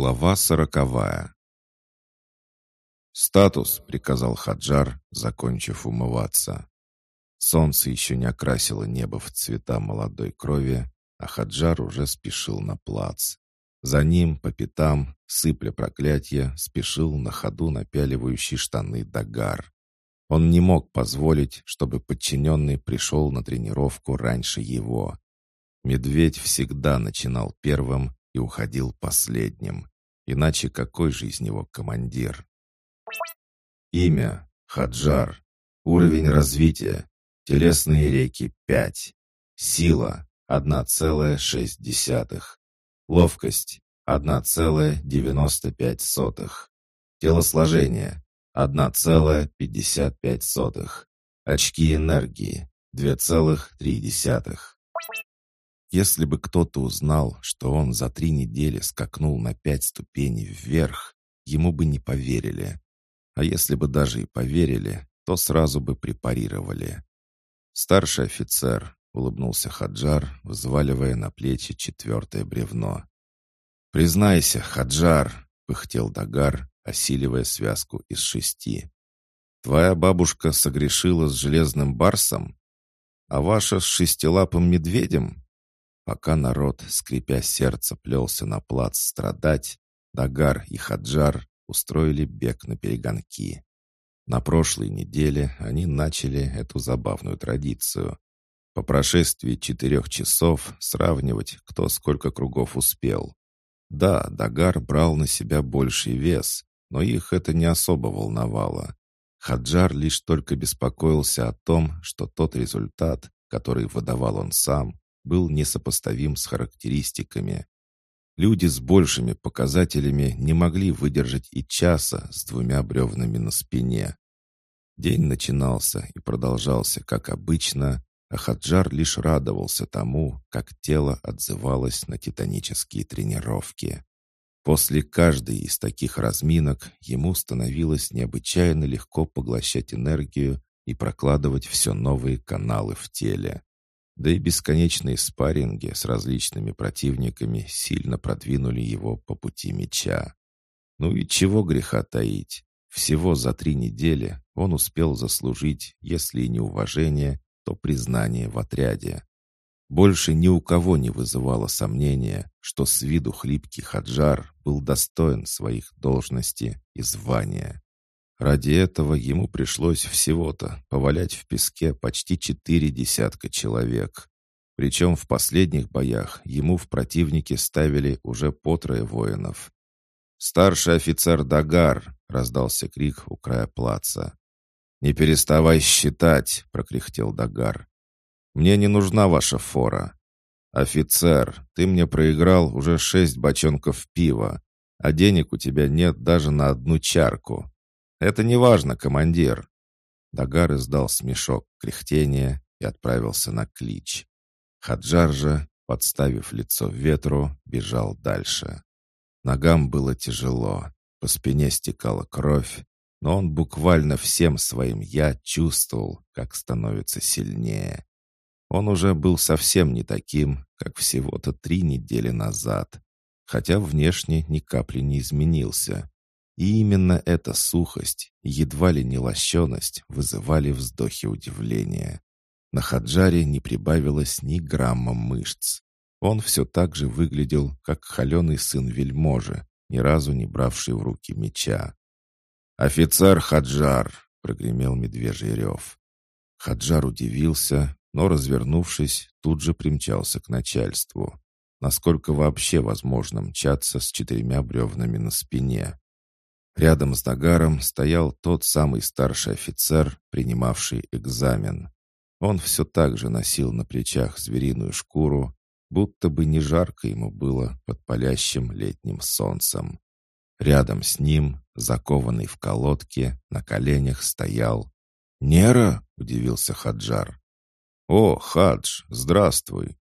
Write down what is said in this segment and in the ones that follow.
Глава сороковая «Статус», — приказал Хаджар, закончив умываться. Солнце еще не окрасило небо в цвета молодой крови, а Хаджар уже спешил на плац. За ним, по пятам, сыпля проклятия, спешил на ходу напяливающий штаны Дагар. Он не мог позволить, чтобы подчиненный пришел на тренировку раньше его. Медведь всегда начинал первым и уходил последним. Иначе какой же из него командир? Имя — Хаджар. Уровень развития — телесные реки — 5. Сила — 1,6. Ловкость — 1,95. Телосложение — 1,55. Очки энергии — 2,3. Если бы кто-то узнал, что он за три недели скакнул на пять ступеней вверх, ему бы не поверили. А если бы даже и поверили, то сразу бы препарировали. «Старший офицер», — улыбнулся Хаджар, взваливая на плечи четвертое бревно. «Признайся, Хаджар», — пыхтел Дагар, осиливая связку из шести. «Твоя бабушка согрешила с железным барсом, а ваша с шестилапым медведем?» Пока народ, скрипя сердце, плелся на плац страдать, Дагар и Хаджар устроили бег на перегонки. На прошлой неделе они начали эту забавную традицию. По прошествии четырех часов сравнивать, кто сколько кругов успел. Да, Дагар брал на себя больший вес, но их это не особо волновало. Хаджар лишь только беспокоился о том, что тот результат, который выдавал он сам, был несопоставим с характеристиками. Люди с большими показателями не могли выдержать и часа с двумя бревнами на спине. День начинался и продолжался, как обычно, а Хаджар лишь радовался тому, как тело отзывалось на титанические тренировки. После каждой из таких разминок ему становилось необычайно легко поглощать энергию и прокладывать все новые каналы в теле. Да и бесконечные спарринги с различными противниками сильно продвинули его по пути меча. Ну и чего греха таить? Всего за три недели он успел заслужить, если и не уважение, то признание в отряде. Больше ни у кого не вызывало сомнения, что с виду хлипкий Хаджар был достоин своих должностей и звания. Ради этого ему пришлось всего-то повалять в песке почти четыре десятка человек. Причем в последних боях ему в противнике ставили уже по трое воинов. «Старший офицер Дагар!» — раздался крик у края плаца. «Не переставай считать!» — прокряхтел Дагар. «Мне не нужна ваша фора. Офицер, ты мне проиграл уже шесть бочонков пива, а денег у тебя нет даже на одну чарку. «Это не важно, командир!» Дагар издал смешок кряхтения и отправился на клич. Хаджар же, подставив лицо ветру, бежал дальше. Ногам было тяжело, по спине стекала кровь, но он буквально всем своим «я» чувствовал, как становится сильнее. Он уже был совсем не таким, как всего-то три недели назад, хотя внешне ни капли не изменился. И именно эта сухость, едва ли не лощеность, вызывали вздохи удивления. На Хаджаре не прибавилось ни грамма мышц. Он все так же выглядел, как холеный сын вельможи, ни разу не бравший в руки меча. «Офицер Хаджар!» — прогремел медвежий рев. Хаджар удивился, но, развернувшись, тут же примчался к начальству. Насколько вообще возможно мчаться с четырьмя бревнами на спине? Рядом с Нагаром стоял тот самый старший офицер, принимавший экзамен. Он все так же носил на плечах звериную шкуру, будто бы не жарко ему было под палящим летним солнцем. Рядом с ним, закованный в колодке, на коленях стоял... «Нера?» — удивился Хаджар. «О, Хадж, здравствуй!»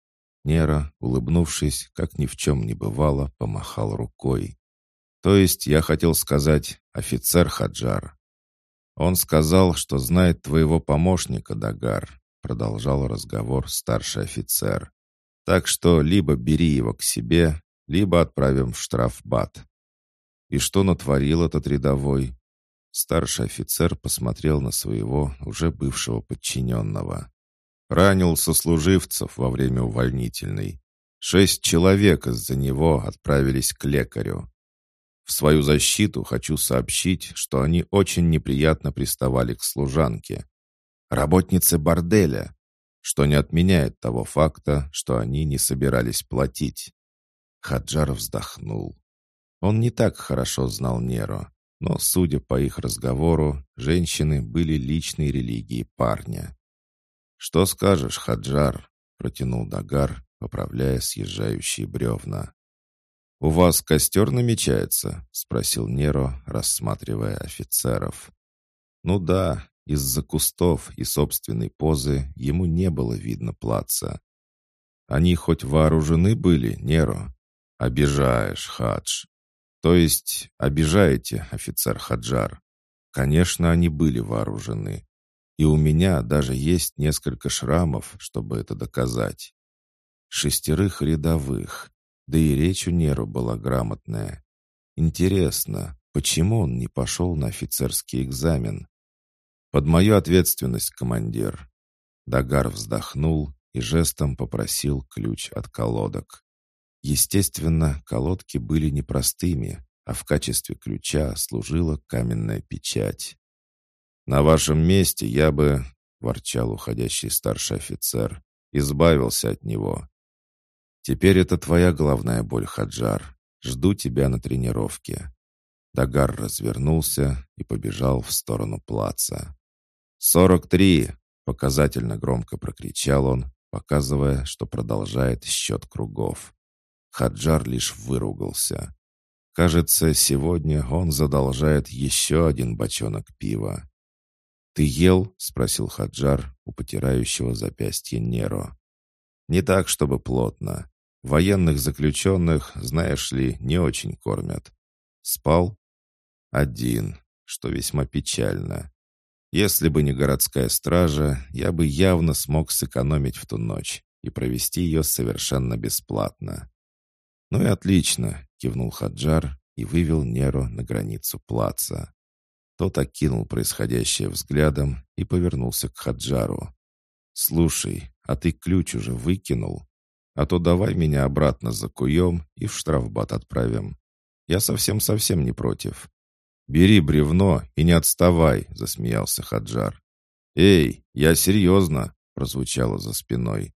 Нера, улыбнувшись, как ни в чем не бывало, помахал рукой. То есть я хотел сказать офицер Хаджар. Он сказал, что знает твоего помощника, Дагар, продолжал разговор старший офицер. Так что либо бери его к себе, либо отправим в штрафбат. И что натворил этот рядовой? Старший офицер посмотрел на своего уже бывшего подчиненного. Ранил сослуживцев во время увольнительной. Шесть человек из-за него отправились к лекарю. В свою защиту хочу сообщить, что они очень неприятно приставали к служанке. Работнице борделя, что не отменяет того факта, что они не собирались платить. Хаджар вздохнул. Он не так хорошо знал Неро, но, судя по их разговору, женщины были личной религией парня. «Что скажешь, Хаджар?» — протянул Дагар, поправляя съезжающие бревна. «У вас костер намечается?» — спросил Неро, рассматривая офицеров. «Ну да, из-за кустов и собственной позы ему не было видно плаца. Они хоть вооружены были, Неро?» «Обижаешь, Хадж. То есть обижаете, офицер Хаджар. Конечно, они были вооружены. И у меня даже есть несколько шрамов, чтобы это доказать. Шестерых рядовых. Да и речь у Неру была грамотная. Интересно, почему он не пошел на офицерский экзамен? Под мою ответственность, командир. Дагар вздохнул и жестом попросил ключ от колодок. Естественно, колодки были непростыми, а в качестве ключа служила каменная печать. «На вашем месте я бы...» — ворчал уходящий старший офицер. «Избавился от него. Теперь это твоя главная боль, Хаджар. Жду тебя на тренировке». Дагар развернулся и побежал в сторону плаца. «Сорок три!» — показательно громко прокричал он, показывая, что продолжает счет кругов. Хаджар лишь выругался. Кажется, сегодня он задолжает еще один бочонок пива. «Ты ел?» — спросил Хаджар у потирающего запястье Неро. «Не так, чтобы плотно. Военных заключенных, знаешь ли, не очень кормят. Спал? Один, что весьма печально. Если бы не городская стража, я бы явно смог сэкономить в ту ночь и провести ее совершенно бесплатно. «Ну и отлично», — кивнул Хаджар и вывел Неру на границу плаца. Тот окинул происходящее взглядом и повернулся к Хаджару. «Слушай, а ты ключ уже выкинул? А то давай меня обратно закуем и в штрафбат отправим. Я совсем-совсем не против». «Бери бревно и не отставай», — засмеялся Хаджар. «Эй, я серьезно», — прозвучало за спиной.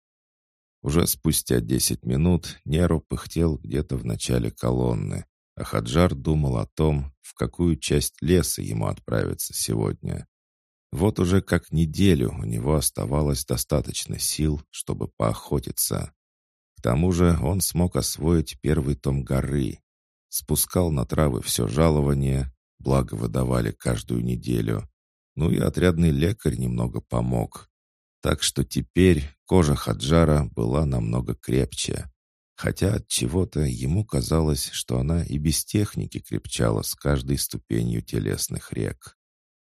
Уже спустя десять минут Неру пыхтел где-то в начале колонны, а Хаджар думал о том, в какую часть леса ему отправиться сегодня. Вот уже как неделю у него оставалось достаточно сил, чтобы поохотиться. К тому же он смог освоить первый том горы. Спускал на травы все жалование, благо выдавали каждую неделю. Ну и отрядный лекарь немного помог. Так что теперь кожа Хаджара была намного крепче. Хотя от чего-то ему казалось, что она и без техники крепчала с каждой ступенью телесных рек.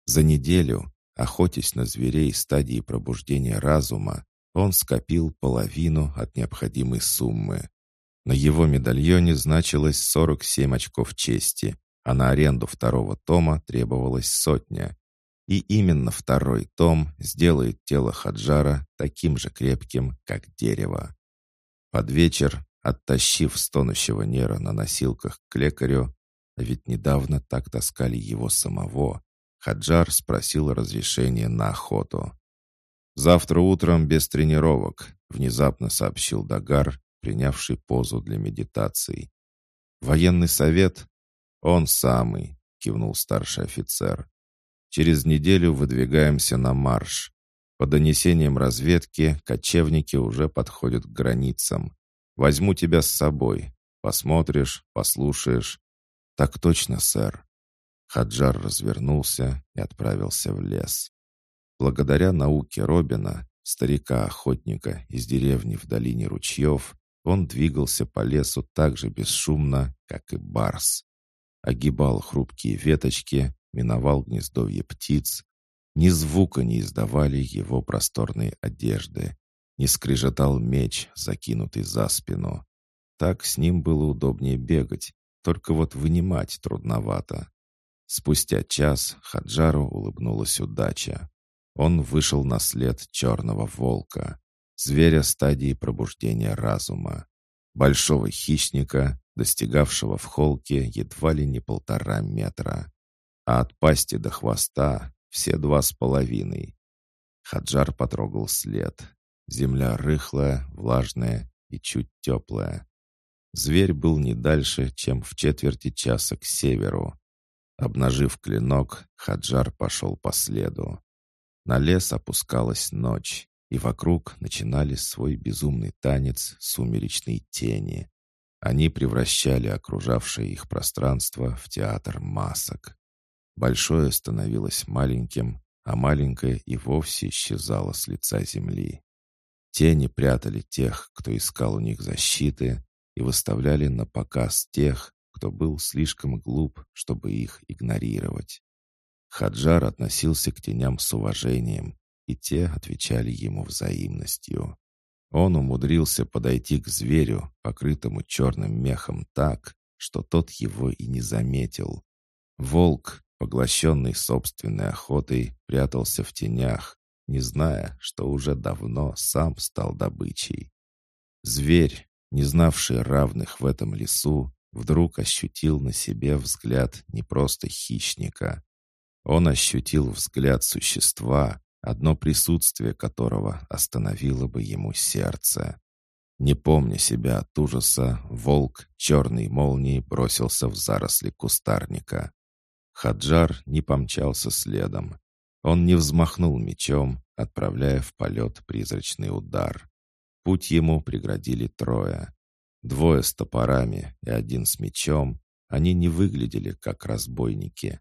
За неделю, охотясь на зверей стадии пробуждения разума, он скопил половину от необходимой суммы. На его медальоне значилось 47 очков чести, а на аренду второго тома требовалось сотня. И именно второй том сделает тело Хаджара таким же крепким, как дерево. Под вечер, оттащив стонущего Нера на носилках к лекарю, а ведь недавно так таскали его самого, Хаджар спросил разрешения на охоту. «Завтра утром без тренировок», — внезапно сообщил Дагар, принявший позу для медитаций. «Военный совет?» «Он самый», — кивнул старший офицер. Через неделю выдвигаемся на марш. По донесениям разведки, кочевники уже подходят к границам. Возьму тебя с собой. Посмотришь, послушаешь. Так точно, сэр. Хаджар развернулся и отправился в лес. Благодаря науке Робина, старика-охотника из деревни в долине ручьев, он двигался по лесу так же бесшумно, как и барс. Огибал хрупкие веточки, миновал гнездовье птиц. Ни звука не издавали его просторные одежды. Не скрежетал меч, закинутый за спину. Так с ним было удобнее бегать, только вот вынимать трудновато. Спустя час Хаджару улыбнулась удача. Он вышел на след черного волка, зверя стадии пробуждения разума, большого хищника, достигавшего в холке едва ли не полтора метра, а от пасти до хвоста все два с половиной. Хаджар потрогал след. Земля рыхлая, влажная и чуть теплая. Зверь был не дальше, чем в четверти часа к северу. Обнажив клинок, Хаджар пошел по следу. На лес опускалась ночь, и вокруг начинали свой безумный танец сумеречной тени. Они превращали окружавшее их пространство в театр масок. Большое становилось маленьким, а маленькое и вовсе исчезало с лица земли. Тени прятали тех, кто искал у них защиты, и выставляли на показ тех, кто был слишком глуп, чтобы их игнорировать. Хаджар относился к теням с уважением, и те отвечали ему взаимностью. Он умудрился подойти к зверю, покрытому черным мехом так, что тот его и не заметил. Волк, поглощенный собственной охотой, прятался в тенях, не зная, что уже давно сам стал добычей. Зверь, не знавший равных в этом лесу, вдруг ощутил на себе взгляд не просто хищника. Он ощутил взгляд существа, одно присутствие которого остановило бы ему сердце. Не помня себя от ужаса, волк черной молнией бросился в заросли кустарника. Хаджар не помчался следом. Он не взмахнул мечом, отправляя в полет призрачный удар. Путь ему преградили трое. Двое с топорами и один с мечом. Они не выглядели как разбойники.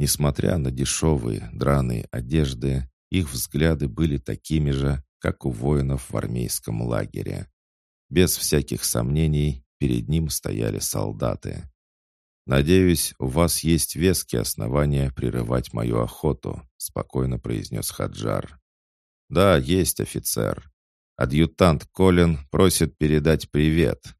Несмотря на дешевые драные одежды, их взгляды были такими же, как у воинов в армейском лагере. Без всяких сомнений перед ним стояли солдаты. «Надеюсь, у вас есть веские основания прерывать мою охоту», спокойно произнес Хаджар. «Да, есть офицер. Адъютант Колин просит передать привет.